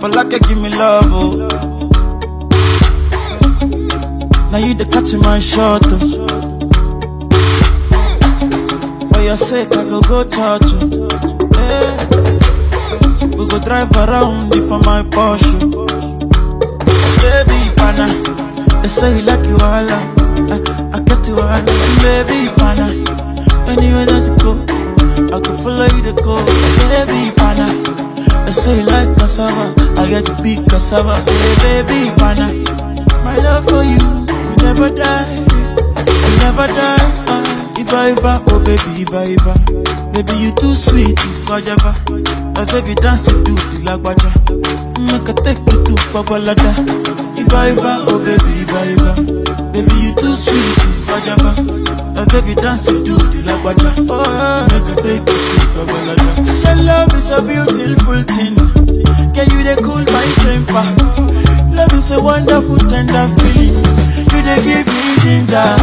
For like give me love, oh. Now you the catch my shot, oh. For your sake, I go go church, oh. Yeah. We go drive around it for my Porsche. Oh. Baby, pana. They say you like you all, I, get you all, baby, pana. Anywhere that you go, I could follow you to go, baby, pana. They say like cassava, I get to big cassava, hey, baby, pana. My love for you, you never die, you never die. Uh, if I ever, oh baby, if I ever, baby you too sweet, if I ever, my baby dance to the lagwaja, make I take you to Babalada. If I ever, oh baby, if I ever, baby you too sweet, if I ever, my baby dance to the lagwaja, oh make I take you to Say love is a beautiful thing, can you they cool my temper? Love is a wonderful, tender feeling. You they give me ginger.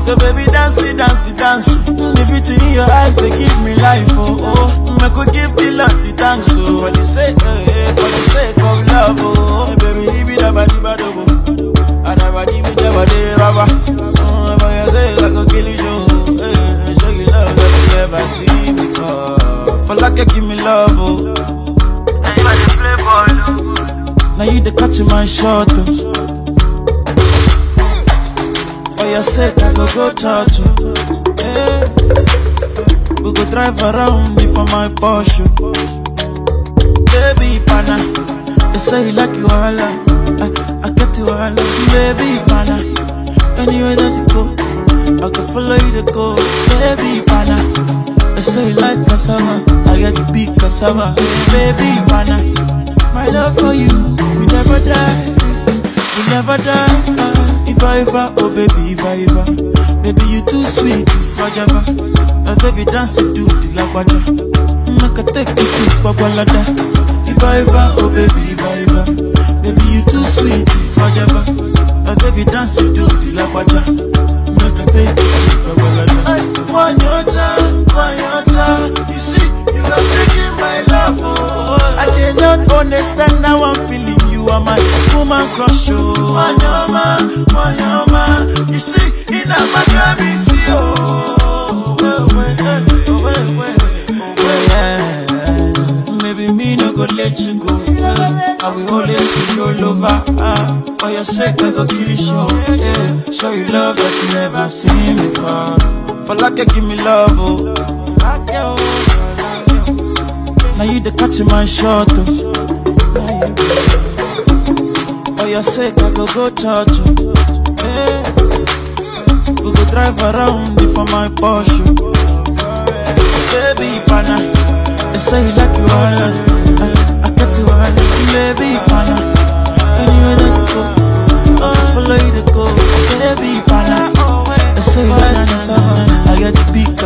So baby, dance it, dance it, dance. If it in your eyes, they give me life. Oh, oh. I could give the Lord the thanks. Oh, for the sake, eh, for the sake of love. Oh, baby, leave it up, body, body, I never leave it up, body, baba. Oh, for You give me love, oh. Now you the catch my shot, oh. For your sake, I go go church, oh. Yeah. We go drive around it for my Porsche. Oh. Baby, pana. They say you like you all, I, I get you all, baby, pana. Anywhere that you go, I can follow you to go, baby. They you like cassava, I get to big cassava, baby, pana. My love for you, we never die, we never die. Uh, if I ever, oh baby, if I ever, baby you too sweet, if I ever, uh, baby dance it to the lagwaja, make I take you to Babalada. If I ever, oh baby, if I ever, baby you too sweet, if I ever, uh, baby dance it to the lagwaja, make I take you to Babalada. One your time, understand how I'm feeling. You are my woman crush, oh. Wanyama, wanyama. You see, in a magami, see, oh. Maybe me no go let you go. I will always be your lover. Ah, for your sake, I go kill you, show. Yeah. Show you love that you never seen before. For like you give me love, oh. Now you the catch my shot, oh. For your sake, I go go church, oh. Yeah. We go drive around it for my Porsche. Oh. Baby, pana. They say you like you all, I, I get you all, baby, pana.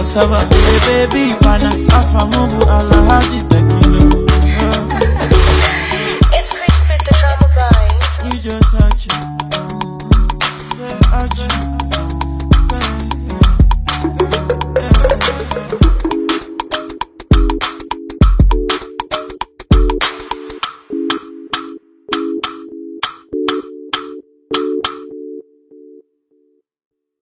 I get to big cassava, hey, baby, pana.